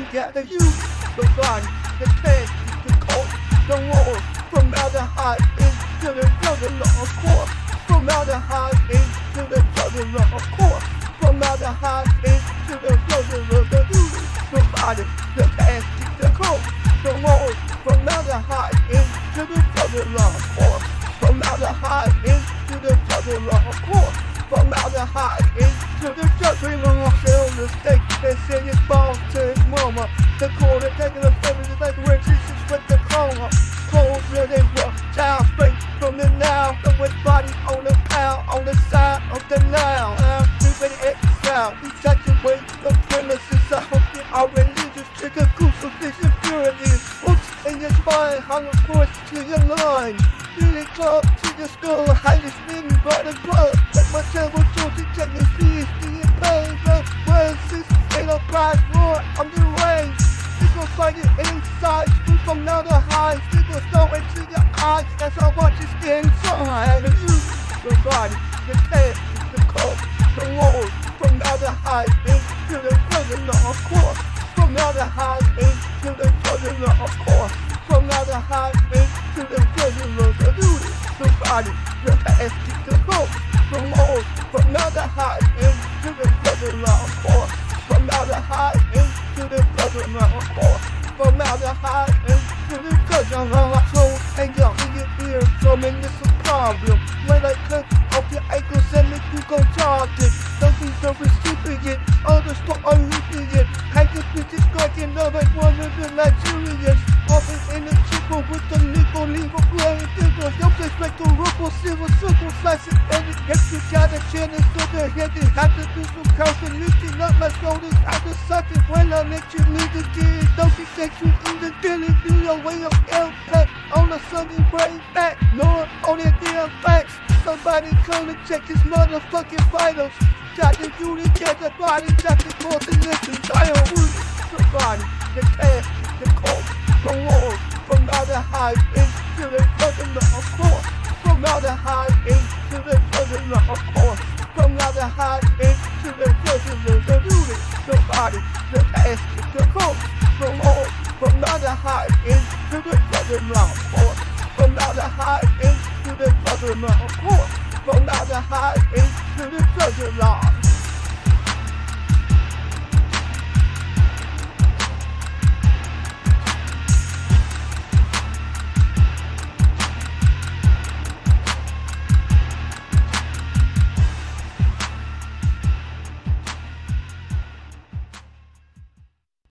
you gotta use the body, the cash, the cold, the war. From the high into the brother law course. From the high into the brother law course. From the high into the brother law the beauty, the body, the cash, the cold, the war. From the high into the brother law course. From the high into the brother law course. From out the high into the judgment law. The stake, they say it's ball mama. The corner taking the family, like Jesus with the coma. Cold blooded war, child straight from the now. The wet body on the pound, on the side of the now. I'm stupid exile. We touch away the premises. I hope you are religious. Trigger crucifixion, purity. Books in your spine, hung across to your line. Really close to your skull, highly spinning by the blood. Like my You find it inside, you from now the high. You gon' throw into your eyes, that's how much is inside. The you, the body, the head, the cold, the wall. From now the high, into the prison of course. From now the high, into the prison of course. From now the high, into the prison of the duty. The body, the head, the cold, the wall. From now the high, into the prison of course. From now the high, into the prison of course. From now the high, into the prison of soul. Hang out in your ear, so man, it's a problem. When I cut off your ankles and make you go jogging. Don't be so stupid yet, others don't are it. Hang the bitches cracking up one of the Nigerians. A and so the head is have to do some counting, lifting up my shoulders out of something. When I let you leave the kid, don't you think you even feeling do your way of impact on a Sunday brain back? No, on the damn. Somebody come and check his motherfucking vitals. Got the duty, get the body, got the course and listen. I don't root the cash, the cold, the war. From now the high into the prison of course. From the high into the prison of course. From now the high into the prison the duty, the body, the cash, the cold, the war. From now the high into the prison of course. From now the high into the prison of course. From now the high into the prison of